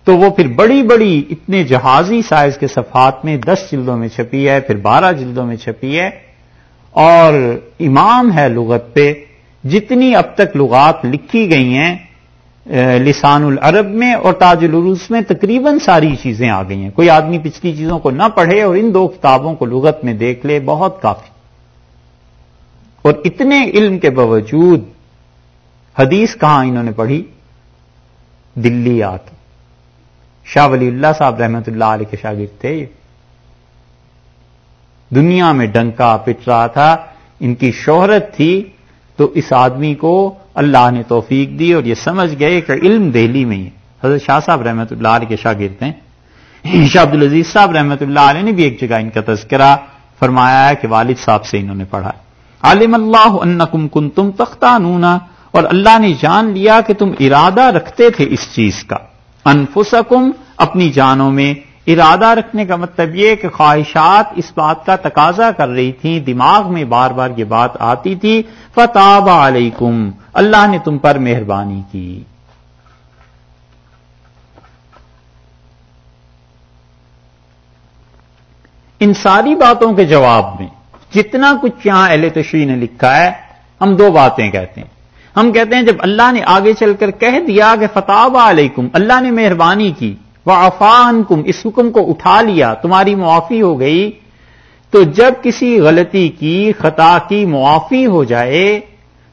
تو وہ پھر بڑی بڑی اتنے جہازی سائز کے صفحات میں دس جلدوں میں چھپی ہے، پھر بارہ جلدوں میں چھپی ہے۔ اور امام ہے لغت پہ۔ جتنی اب تک لغات لکھی گئی ہیں لسان العرب میں اور تاج العروس میں تقریباً ساری چیزیں آ گئی ہیں۔ کوئی آدمی پچھلی چیزوں کو نہ پڑھے اور ان دو کتابوں کو لغت میں دیکھ لے، بہت کافی۔ اور اتنے علم کے باوجود حدیث کہاں انہوں نے پڑھی؟ دلی آ کے۔ شاہ ولی اللہ صاحب رحمت اللہ علیہ کے شاگرد تھے۔ دنیا میں ڈنکا پٹ رہا تھا، ان کی شہرت تھی تو اس آدمی کو اللہ نے توفیق دی اور یہ سمجھ گئے کہ علم دہلی میں ہی حضرت شاہ صاحب رحمۃ اللہ علیہ کے شاگرد ہیں۔ شاہ عبد العزیز صاحب رحمۃ اللہ علیہ نے بھی ایک جگہ ان کا تذکرہ فرمایا ہے کہ والد صاحب سے انہوں نے پڑھا عالم اللہ انکم کن تم تختہ اور اللہ نے جان لیا کہ تم ارادہ رکھتے تھے اس چیز کا۔ انفسکم اپنی جانوں میں ارادہ رکھنے کا مطلب یہ کہ خواہشات اس بات کا تقاضا کر رہی تھیں، دماغ میں بار بار یہ بات آتی تھی، فتاب علیکم اللہ نے تم پر مہربانی کی۔ ان ساری باتوں کے جواب میں جتنا کچھ یہاں اہل تشریح نے لکھا ہے، ہم دو باتیں کہتے ہیں۔ ہم کہتے ہیں جب اللہ نے آگے چل کر کہہ دیا کہ فتح علیکم اللہ نے مہربانی کی وہ افان کم اس حکم کو اٹھا لیا، تمہاری معافی ہو گئی۔ تو جب کسی غلطی کی، خطا کی معافی ہو جائے،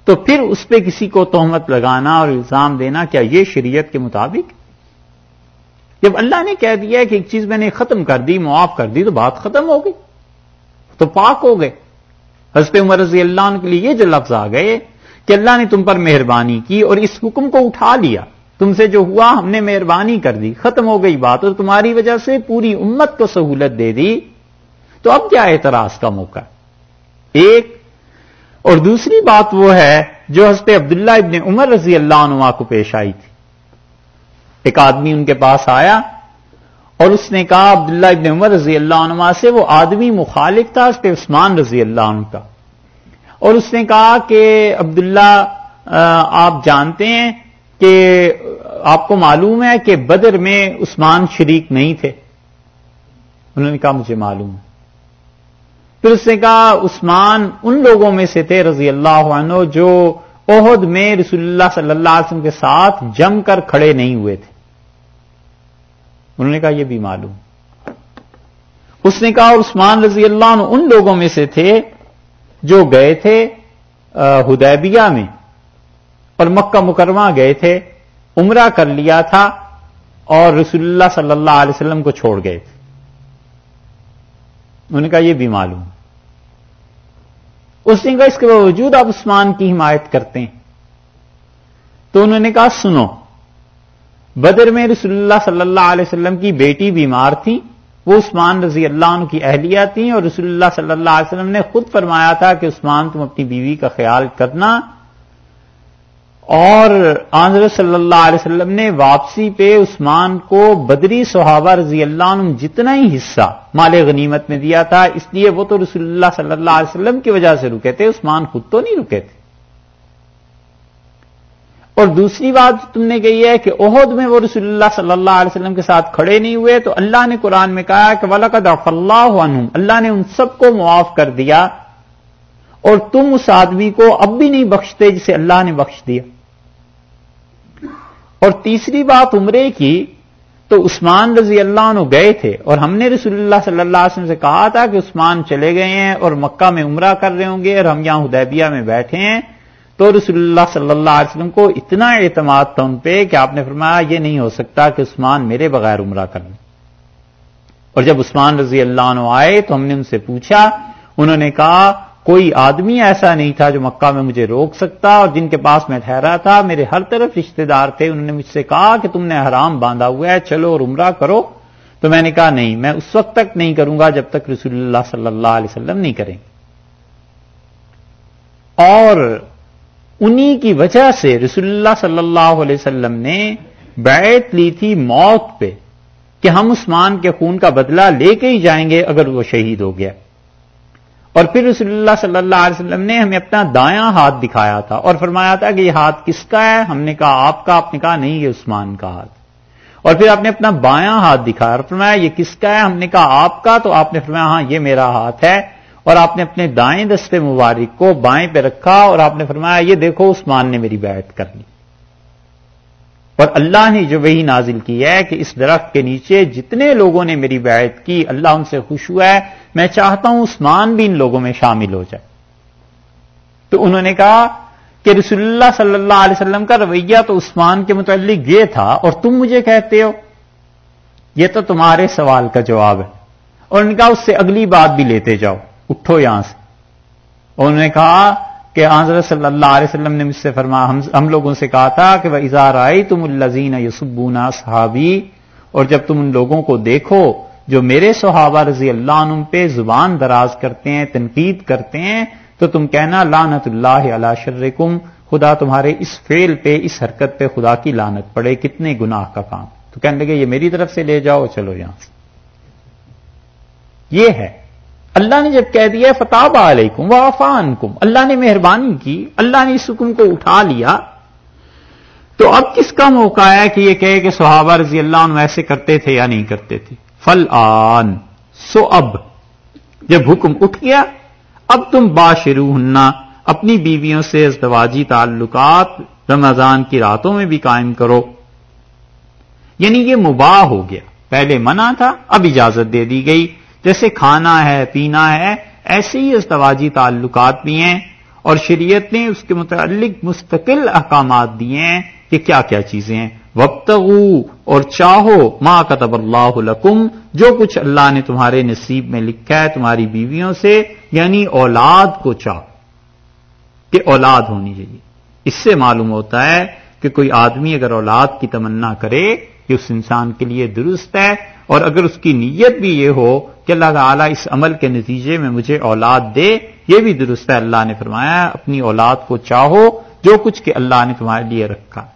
تو پھر اس پہ کسی کو تہمت لگانا اور الزام دینا کیا یہ شریعت کے مطابق؟ جب اللہ نے کہہ دیا کہ ایک چیز میں نے ختم کر دی، معاف کر دی، تو بات ختم ہو گئی۔ تو پاک ہو گئے۔ حضرت عمر رضی اللہ عنہ کے لیے یہ جو لفظ آ گئے کہ اللہ نے تم پر مہربانی کی اور اس حکم کو اٹھا لیا۔ تم سے جو ہوا ہم نے مہربانی کر دی، ختم ہو گئی بات اور تمہاری وجہ سے پوری امت کو سہولت دے دی۔ تو اب کیا اعتراض کا موقع؟ ایک، اور دوسری بات وہ ہے جو حضرت عبداللہ ابن عمر رضی اللہ عنہ کو پیش آئی تھی۔ ایک آدمی ان کے پاس آیا اور اس نے کہا، عبداللہ ابن عمر رضی اللہ عنہ سے وہ آدمی مخالف تھا اس عثمان رضی اللہ عنہ کا۔ اور اس نے کہا کہ عبداللہ آپ جانتے ہیں کہ آپ کو معلوم ہے کہ بدر میں عثمان شریک نہیں تھے۔ انہوں نے کہا مجھے معلوم ہے۔ پھر اس نے کہا عثمان ان لوگوں میں سے تھے رضی اللہ عنہ جو عہد میں رسول اللہ صلی اللہ علیہ وسلم کے ساتھ جم کر کھڑے نہیں ہوئے تھے۔ انہوں نے کہا یہ بھی معلوم۔ اس نے کہا عثمان رضی اللہ عنہ ان لوگوں میں سے تھے جو گئے تھے ہدیبیہ میں۔ اور مکہ مکرمہ گئے تھے، عمرہ کر لیا تھا اور رسول اللہ صلی اللہ علیہ وسلم کو چھوڑ گئے تھے۔ انہوں نے کہا یہ بھی معلوم۔ اس نے کہا اس کے باوجود آپ عثمان کی حمایت کرتے ہیں۔ تو انہوں نے کہا سنو، بدر میں رسول اللہ صلی اللہ علیہ وسلم کی بیٹی بیمار تھی، وہ عثمان رضی اللہ عنہ کی اہلیہ تھیں اور رسول اللہ صلی اللہ علیہ وسلم نے خود فرمایا تھا کہ عثمان تم اپنی بیوی کا خیال کرنا اور آنظر صلی اللہ علیہ وسلم نے واپسی پہ عثمان کو بدری صحابہ رضی اللہ عنہ جتنا ہی حصہ مال غنیمت میں دیا تھا، اس لیے وہ تو رسول اللہ صلی اللہ علیہ وسلم کی وجہ سے رکے تھے، عثمان خود تو نہیں رکے تھے۔ اور دوسری بات تم نے کہی ہے کہ عہد میں وہ رسول اللہ صلی اللہ علیہ وسلم کے ساتھ کھڑے نہیں ہوئے، تو اللہ نے قرآن میں کہا کہ ولقد اللہ عنہم اللہ نے ان سب کو معاف کر دیا اور تم اس آدمی کو اب بھی نہیں بخشتے جسے اللہ نے بخش دیا۔ اور تیسری بات عمرے کی، تو عثمان رضی اللہ عنہ گئے تھے اور ہم نے رسول اللہ صلی اللہ علیہ وسلم سے کہا تھا کہ عثمان چلے گئے ہیں اور مکہ میں عمرہ کر رہے ہوں گے اور ہم یہاں ہدیبیہ میں بیٹھے ہیں۔ تو رسول اللہ صلی اللہ علیہ وسلم کو اتنا اعتماد تھا ان پہ کہ آپ نے فرمایا یہ نہیں ہو سکتا کہ عثمان میرے بغیر عمرہ کر لیں۔ اور جب عثمان رضی اللہ عنہ آئے تو ہم نے ان سے پوچھا، انہوں نے کہا کوئی آدمی ایسا نہیں تھا جو مکہ میں مجھے روک سکتا اور جن کے پاس میں ٹھہرا تھا، میرے ہر طرف رشتے دار تھے۔ انہوں نے مجھ سے کہا کہ تم نے حرام باندھا ہوا ہے، چلو اور عمرہ کرو۔ تو میں نے کہا، نہیں، میں اس وقت تک نہیں کروں گا جب تک رسول اللہ صلی اللہ علیہ وسلم نہیں کریں۔ اور انہی کی وجہ سے رسول اللہ صلی اللہ علیہ وسلم نے بیعت لی تھی موت پہ کہ ہم عثمان کے خون کا بدلہ لے کے ہی جائیں گے اگر وہ شہید ہو گیا۔ اور پھر رسول اللہ صلی اللہ علیہ وسلم نے ہمیں اپنا دایاں ہاتھ دکھایا تھا اور فرمایا تھا کہ یہ ہاتھ کس کا ہے؟ ہم نے کہا آپ کا، آپ نے کہا نہیں، یہ عثمان کا ہاتھ۔ اور پھر آپ نے اپنا بایاں ہاتھ دکھایا اور فرمایا یہ کس کا ہے؟ ہم نے کہا آپ کا۔ تو آپ نے فرمایا ہاں یہ میرا ہاتھ ہے۔ اور آپ نے اپنے دائیں دستے مبارک کو بائیں پہ رکھا اور آپ نے فرمایا یہ دیکھو عثمان نے میری بیعت کر لی۔ اور اللہ نے جو وہی نازل کی ہے کہ اس درخت کے نیچے جتنے لوگوں نے میری بیعت کی، اللہ ان سے خوش ہوا ہے۔ میں چاہتا ہوں عثمان بھی ان لوگوں میں شامل ہو جائے۔ تو انہوں نے کہا کہ رسول اللہ صلی اللہ علیہ وسلم کا رویہ تو عثمان کے متعلق یہ تھا، اور تم مجھے کہتے ہو؟ یہ تو تمہارے سوال کا جواب ہے۔ اور ان کا اس سے اگلی بات بھی لیتے جاؤ، اٹھو یہاں سے۔ اور انہوں نے کہا کہ حضرت صلی اللہ علیہ وسلم نے مجھ سے فرما ہم لوگوں سے کہا تھا کہ وہ اظہار آئی تم الزین یسبونا صحابی اور جب تم ان لوگوں کو دیکھو جو میرے صحابہ رضی اللہ عنہ پہ زبان دراز کرتے ہیں، تنقید کرتے ہیں، تو تم کہنا لانت اللہ علی شرکم، خدا تمہارے اس فیل پہ، اس حرکت پہ خدا کی لانت پڑے، کتنے گناہ کا کام۔ تو کہنے لگے، یہ میری طرف سے لے جاؤ، چلو یہاں سے۔ یہ ہے۔ اللہ نے جب کہہ دیا فتح علیکم وافان کم اللہ نے مہربانی کی، اللہ نے اس حکم کو اٹھا لیا۔ تو اب کس کا موقع ہے کہ یہ کہے کہ صحابہ رضی اللہ عنہ ایسے کرتے تھے یا نہیں کرتے تھے؟ فل آن سو اب، جب حکم اٹھ گیا، اب تم باشرو ہننا اپنی بیویوں سے ازدواجی تعلقات رمضان کی راتوں میں بھی قائم کرو۔ یعنی یہ مباح ہو گیا۔ پہلے منع تھا، اب اجازت دے دی گئی۔ جیسے کھانا ہے، پینا ہے، ایسے ہی ازدواجی تعلقات بھی ہیں اور شریعت نے اس کے متعلق مستقل احکامات دیے ہیں کہ کیا کیا چیزیں ہیں۔ وقت اور چاہو ماں کتب اللہ لکم جو کچھ اللہ نے تمہارے نصیب میں لکھا ہے تمہاری بیویوں سے یعنی اولاد کو چاہو کہ اولاد ہونی چاہیے۔ اس سے معلوم ہوتا ہے کہ کوئی آدمی اگر اولاد کی تمنا کرے کہ اس انسان کے لیے درست ہے۔ اور اگر اس کی نیت بھی یہ ہو کہ اللہ تعالیٰ اس عمل کے نتیجے میں مجھے اولاد دے، یہ بھی درست ہے، اللہ نے فرمایا اپنی اولاد کو چاہو جو کچھ کہ اللہ نے تمہارے لیے رکھا۔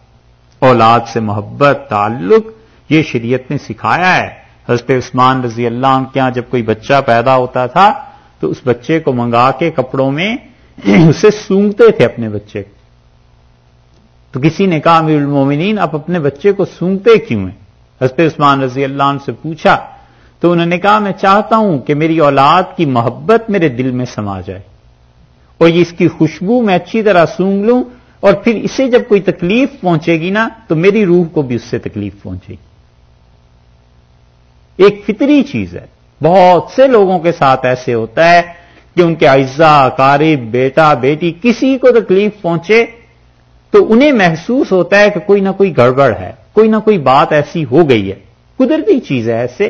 اولاد سے محبت، تعلق، یہ شریعت نے سکھایا ہے۔ حضرت عثمان رضی اللہ عنہ کے یہاں جب کوئی بچہ پیدا ہوتا تھا تو اس بچے کو منگا کے کپڑوں میں اسے سونگتے تھے اپنے بچے۔ کو تو کسی نے کہا، امیر المومنین، آپ اپنے بچے کو سونگتے کیوں ہیں؟ حضرت عثمان رضی اللہ عنہ سے پوچھا، تو انہوں نے کہا، میں چاہتا ہوں کہ میری اولاد کی محبت میرے دل میں سما جائے اور یہ اس کی خوشبو میں اچھی طرح سونگ لوں اور پھر اسے جب کوئی تکلیف پہنچے گی نا، تو میری روح کو بھی اس سے تکلیف پہنچے گی۔ ایک فطری چیز ہے۔ بہت سے لوگوں کے ساتھ ایسے ہوتا ہے کہ ان کے اعزا قارب بیٹا، بیٹی کسی کو تکلیف پہنچے تو انہیں محسوس ہوتا ہے کہ کوئی نہ کوئی گڑبڑ ہے۔ کوئی نہ کوئی بات ایسی ہو گئی ہے۔ قدرتی چیز ہے ایسے۔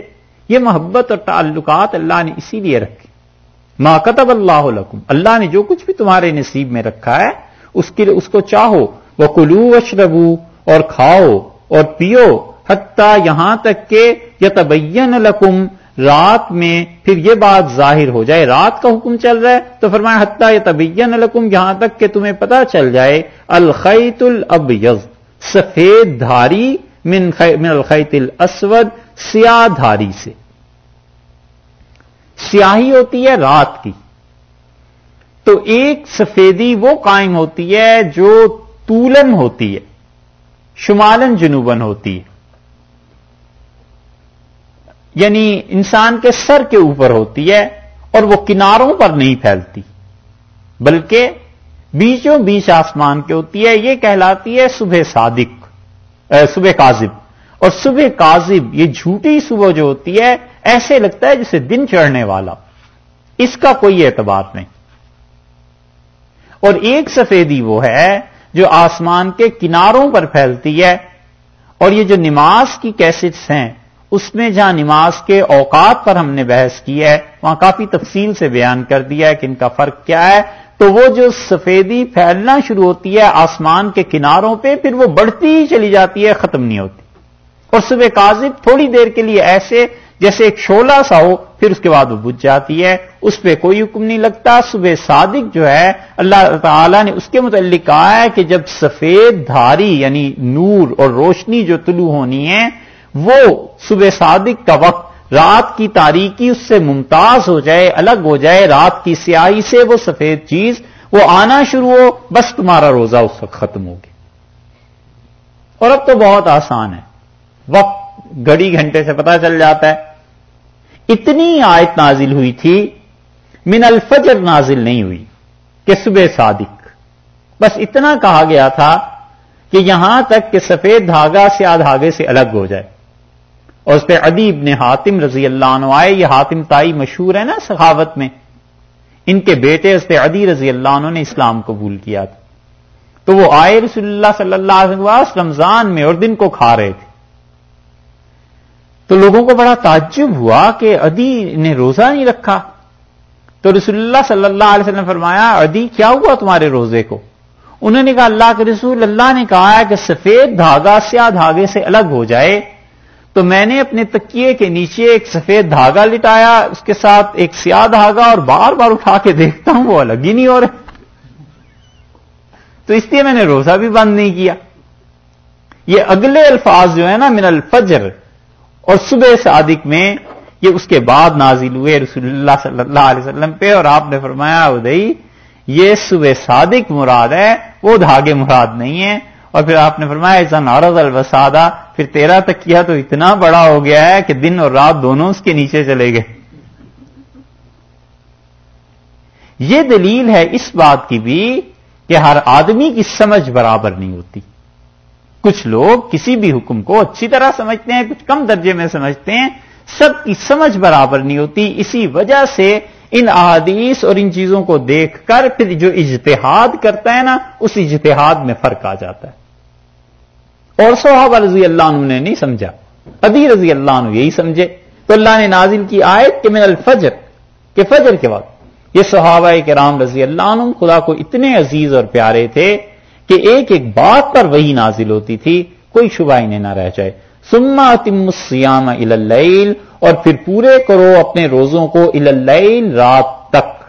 یہ محبت اور تعلقات اللہ نے اسی لیے رکھے ما کتب اللہ لکم اللہ نے جو کچھ بھی تمہارے نصیب میں رکھا ہے، اس کے اس کو چاہو۔ وہ کلو وشربو اور کھاؤ اور پیو۔ حتیٰ یہاں تک کہ یتبین لکم، رات میں پھر یہ بات ظاہر ہو جائے۔ رات کا حکم چل رہا ہے تو فرمایا، حتیٰ یتبین لکم، یہاں تک کہ تمہیں پتا چل جائے۔ الخیت الابیض۔ سفید دھاری من الخیت الاسود سیاہ دھاری سے۔ سیاہی ہوتی ہے رات کی۔ تو ایک سفیدی وہ قائم ہوتی ہے جو تولن ہوتی ہے، شمالن جنوبن ہوتی ہے۔ یعنی انسان کے سر کے اوپر ہوتی ہے اور وہ کناروں پر نہیں پھیلتی، بلکہ بیچوں بیچ آسمان کے ہوتی ہے، یہ کہلاتی ہے صبح صادق صبح کاذب۔ اور صبح کاذب، یہ جھوٹی صبح جو ہوتی ہے، ایسے لگتا ہے جسے دن چڑھنے والا۔ اس کا کوئی اعتبار نہیں۔ اور ایک سفیدی وہ ہے جو آسمان کے کناروں پر پھیلتی ہے۔ اور یہ جو نماز کی کیسٹس ہیں، اس میں جہاں نماز کے اوقات پر ہم نے بحث کی ہے، وہاں کافی تفصیل سے بیان کر دیا ہے کہ ان کا فرق کیا ہے۔ تو وہ جو سفیدی پھیلنا شروع ہوتی ہے آسمان کے کناروں پہ، پھر وہ بڑھتی ہی چلی جاتی ہے، ختم نہیں ہوتی۔ اور صبح کاذب تھوڑی دیر کے لیے ایسے جیسے ایک شولہ سا ہو، پھر اس کے بعد وہ بجھ جاتی ہے۔ اس پہ کوئی حکم نہیں لگتا۔ صبح صادق جو ہے، اللہ تعالی نے اس کے متعلق کہا ہے کہ جب سفید دھاری یعنی نور اور روشنی جو طلوع ہونی ہے، وہ صبح صادق کا وقت رات کی تاریکی اس سے ممتاز ہو جائے، الگ ہو جائے، رات کی سیاہی سے وہ سفید چیز، وہ آنا شروع ہو، بس تمہارا روزہ اس وقت ختم ہوگی اور اب تو بہت آسان ہے۔ وقت گھڑی گھنٹے سے پتا چل جاتا ہے۔ اتنی آیت نازل ہوئی تھی، من الفجر نازل نہیں ہوئی کہ صبح صادق۔ بس اتنا کہا گیا تھا کہ یہاں تک کہ سفید دھاگا سیاہ دھاگے سے الگ ہو جائے۔ اور اس پہ ادیب نے حاتم رضی اللہ عنہ آئے، یہ حاتم تائی مشہور ہے نا سخاوت میں۔ ان کے بیٹے اس پہ ادی رضی اللہ عنہ نے اسلام قبول کیا تھا۔ تو وہ آئے رسول اللہ صلی اللہ علیہ وسلم رمضان میں اور دن کو کھا رہے تھے۔ تو لوگوں کو بڑا تعجب ہوا کہ ادی نے روزہ نہیں رکھا۔ تو رسول اللہ صلی اللہ علیہ وسلم فرمایا ادی کیا ہوا تمہارے روزے کو؟ انہوں نے کہا، اللہ کے رسول، اللہ نے کہا ہے کہ سفید دھاگا سیاہ دھاگے سے الگ ہو جائے۔ تو میں نے اپنے تکیے کے نیچے ایک سفید دھاگا لٹایا، اس کے ساتھ ایک سیاہ دھاگا اور بار بار اٹھا کے دیکھتا ہوں، وہ الگ ہی نہیں ہو رہے تو اس لیے میں نے روزہ بھی بند نہیں کیا۔ یہ اگلے الفاظ جو ہے نا، من الفجر، اور صبح صادق میں، یہ اس کے بعد نازل ہوئے رسول اللہ صلی اللہ علیہ وسلم پہ، اور آپ نے فرمایا ادئی یہ صبح صادق مراد ہے، وہ دھاگے مراد نہیں ہے اور پھر آپ نے فرمایا ایسا نارد الوسادہ پھر تیرا تک کیا تو اتنا بڑا ہو گیا ہے کہ دن اور رات دونوں اس کے نیچے چلے گئے۔ یہ دلیل ہے اس بات کی بھی کہ ہر آدمی کی سمجھ برابر نہیں ہوتی۔ کچھ لوگ کسی بھی حکم کو اچھی طرح سمجھتے ہیں، کچھ کم درجے میں سمجھتے ہیں، سب کی سمجھ برابر نہیں ہوتی۔ اسی وجہ سے ان احادیث اور ان چیزوں کو دیکھ کر پھر جو اجتہاد کرتا ہے نا، اس اجتہاد میں فرق آ جاتا ہے۔ اور صحابہ رضی اللہ عنہ نے نہیں سمجھا۔ ابھی رضی اللہ عنہ یہی سمجھے۔ تو اللہ نے نازل کی آیت کہ من الفجر، کہ فجر کے وقت۔ یہ صحابہ کے رام رضی اللہ عنہ، خدا کو اتنے عزیز اور پیارے تھے کہ ایک ایک بات پر وہی نازل ہوتی تھی، کوئی شبہ انہیں نہ رہ جائے۔ سما تم سیام اللیل، اور پھر پورے کرو اپنے روزوں کو اللیل رات تک۔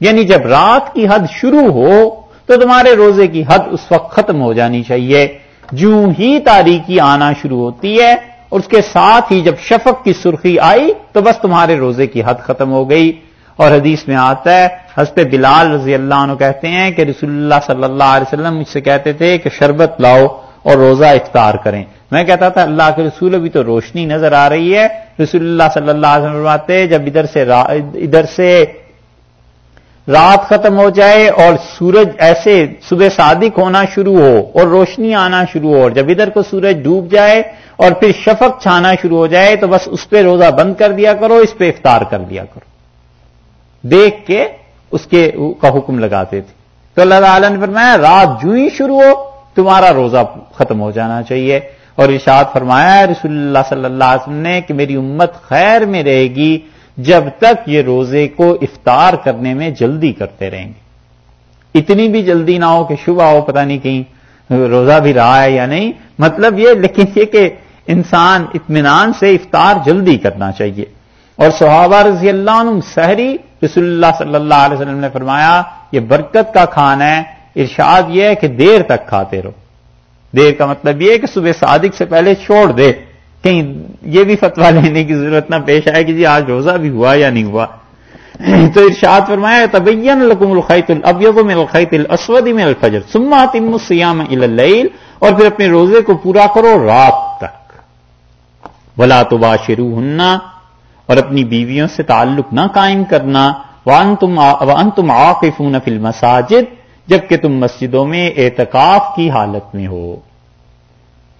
یعنی جب رات کی حد شروع ہو، تو تمہارے روزے کی حد اس وقت ختم ہو جانی چاہیے۔ جو ہی تاریخی آنا شروع ہوتی ہے، اور اس کے ساتھ ہی جب شفق کی سرخی آئی، تو بس تمہارے روزے کی حد ختم ہو گئی۔ اور حدیث میں آتا ہے حسب بلال رضی اللہ عنہ کہتے ہیں کہ رسول اللہ صلی اللہ علیہ وسلم مجھ سے کہتے تھے کہ شربت لاؤ اور روزہ افطار کریں۔ میں کہتا تھا، اللہ کے رسول، ابھی تو روشنی نظر آ رہی ہے۔ رسول اللہ صلی اللہ علیہ وسلم جب ادھر سے ادھر سے رات ختم ہو جائے اور سورج ایسے صبح صادق ہونا شروع ہو اور روشنی آنا شروع ہو اور جب ادھر کو سورج ڈوب جائے اور پھر شفق چھانا شروع ہو جائے تو بس اس پہ روزہ بند کر دیا کرو، اس پہ افطار کر دیا کرو۔ دیکھ کے اس کے کا حکم لگاتے تھے۔ تو اللہ تعالیٰ نے فرمایا، رات جو ہی شروع ہو، تمہارا روزہ ختم ہو جانا چاہیے۔ اور ارشاد فرمایا، رسول اللہ صلی اللہ علیہ وسلم نے کہ میری امت خیر میں رہے گی۔ جب تک یہ روزے کو افطار کرنے میں جلدی کرتے رہیں گے۔ اتنی بھی جلدی نہ ہو کہ شبہ ہو، پتہ نہیں کہیں روزہ بھی رہا ہے یا نہیں۔ مطلب یہ، لیکن یہ کہ انسان اطمینان سے افطار جلدی کرنا چاہیے۔ اور صحابہ رضی اللہ عنہ سحری رسول اللہ صلی اللہ علیہ وسلم نے فرمایا، یہ برکت کا کھانا ہے، ارشاد یہ ہے کہ دیر تک کھاتے رہو۔ دیر کا مطلب یہ ہے کہ صبح صادق سے پہلے چھوڑ دے۔ کہیں یہ بھی فتوا لینے کی ضرورت نہ پیش آئے کہ جی آج روزہ بھی ہوا یا نہیں ہوا۔ تو ارشاد فرمایا، تبین لکم الخیت الابیض من الخیت الاسود من الفجر ثم اتم الصيام الى الليل اور پھر اپنے روزے کو پورا کرو رات تک۔ ولا تباشروهن اور اپنی بیویوں سے تعلق نہ قائم کرنا۔ وانتم وانتم عاقفون فی المساجد جبکہ تم مسجدوں میں اعتکاف کی حالت میں ہو۔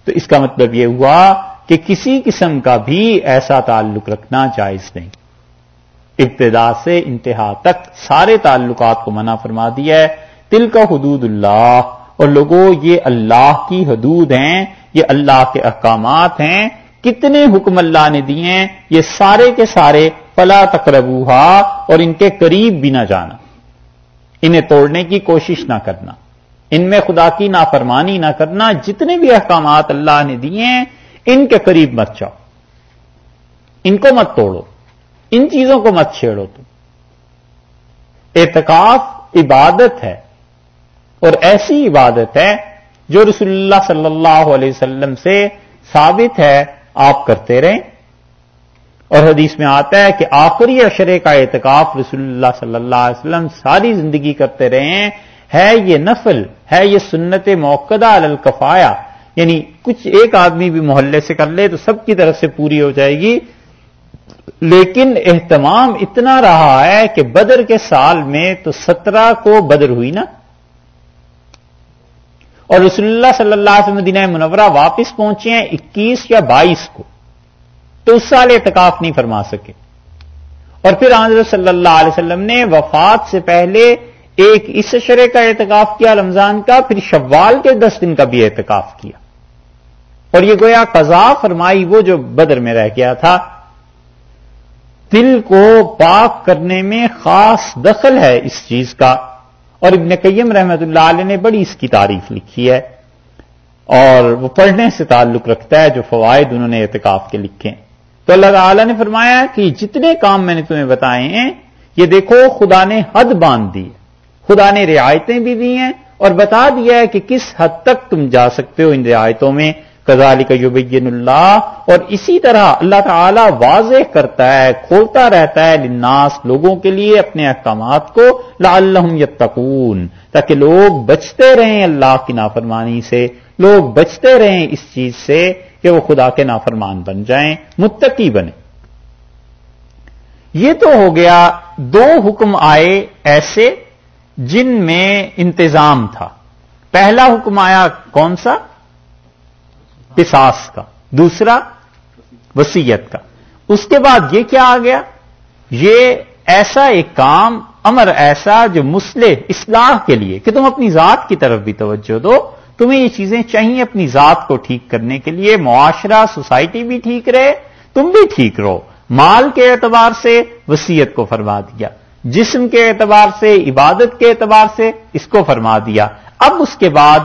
تو اس کا مطلب یہ ہوا کہ کسی قسم کا بھی ایسا تعلق رکھنا جائز نہیں۔ ابتدا سے انتہا تک سارے تعلقات کو منع فرما دیا ہے۔ تل کا حدود اللہ۔ اور لوگوں یہ اللہ کی حدود ہیں، یہ اللہ کے احکامات ہیں۔ کتنے حکم اللہ نے دیے ہیں، یہ سارے کے سارے فلا تقربوہا اور ان کے قریب بھی نہ جانا۔ انہیں توڑنے کی کوشش نہ کرنا۔ ان میں خدا کی نافرمانی نہ کرنا۔ جتنے بھی احکامات اللہ نے دیے ہیں ان کے قریب مت جاؤ۔ ان کو مت توڑو۔ ان چیزوں کو مت چھیڑو تم۔ اعتکاف عبادت ہے۔ اور ایسی عبادت ہے جو رسول اللہ صلی اللہ علیہ وسلم سے ثابت ہے، آپ کرتے رہیں۔ اور حدیث میں آتا ہے کہ آخری اشرے کا اعتکاف رسول اللہ صلی اللہ علیہ وسلم ساری زندگی کرتے رہے ہیں ہے یہ نفل، ہے یہ سنت موقع الکفایا یعنی کچھ ایک آدمی بھی محلے سے کر لے تو سب کی طرف سے پوری ہو جائے گی۔ لیکن اہتمام اتنا رہا ہے کہ بدر کے سال میں تو سترہ کو بدر ہوئی نا۔ اور رسول اللہ صلی اللہ علیہ وسلم مدینہ منورہ واپس پہنچے ہیں اکیس یا بائیس کو۔ تو اس سال اعتکاف نہیں فرما سکے۔ اور پھر آنظر صلی اللہ علیہ وسلم نے وفات سے پہلے ایک اس شرے کا اعتکاف کیا رمضان کا، پھر شوال کے دس دن کا بھی اعتکاف کیا۔ اور یہ گویا قضا فرمائی وہ جو بدر میں رہ گیا تھا۔ دل کو پاک کرنے میں خاص دخل ہے اس چیز کا۔ اور ابن قیم رحمت اللہ علیہ نے بڑی اس کی تعریف لکھی ہے۔ اور وہ پڑھنے سے تعلق رکھتا ہے جو فوائد انہوں نے اعتکاف کے لکھے۔ تو اللہ تعالی نے فرمایا کہ جتنے کام میں نے تمہیں بتائے ہیں، یہ دیکھو خدا نے حد باندھ دی ہے۔ خدا نے رعایتیں بھی دی ہیں اور بتا دیا ہے کہ کس حد تک تم جا سکتے ہو ان رعایتوں میں؟ کزالی کا یوبین اللہ۔ اور اسی طرح اللہ تعالی واضح کرتا ہے، کھولتا رہتا ہے لناس لوگوں کے لیے اپنے احکامات کو لا یتقون۔ تاکہ لوگ بچتے رہیں اللہ کی نافرمانی سے، لوگ بچتے رہیں اس چیز سے کہ وہ خدا کے نافرمان بن جائیں، متقی بنے یہ تو ہو گیا، دو حکم آئے ایسے جن میں انتظام تھا۔ پہلا حکم آیا کون سا؟ پساس کا۔ دوسرا وسیعت کا۔ اس کے بعد یہ کیا آ گیا؟ یہ ایسا ایک کام، امر ایسا جو مسلح اصلاح کے لیے، کہ تم اپنی ذات کی طرف بھی توجہ دو۔ تمہیں یہ چیزیں چاہیے اپنی ذات کو ٹھیک کرنے کے لیے۔ معاشرہ، سوسائٹی بھی ٹھیک رہے، تم بھی ٹھیک رہو۔ مال کے اعتبار سے وسیعت کو فرما دیا۔ جسم کے اعتبار سے، عبادت کے اعتبار سے اس کو فرما دیا۔ اب اس کے بعد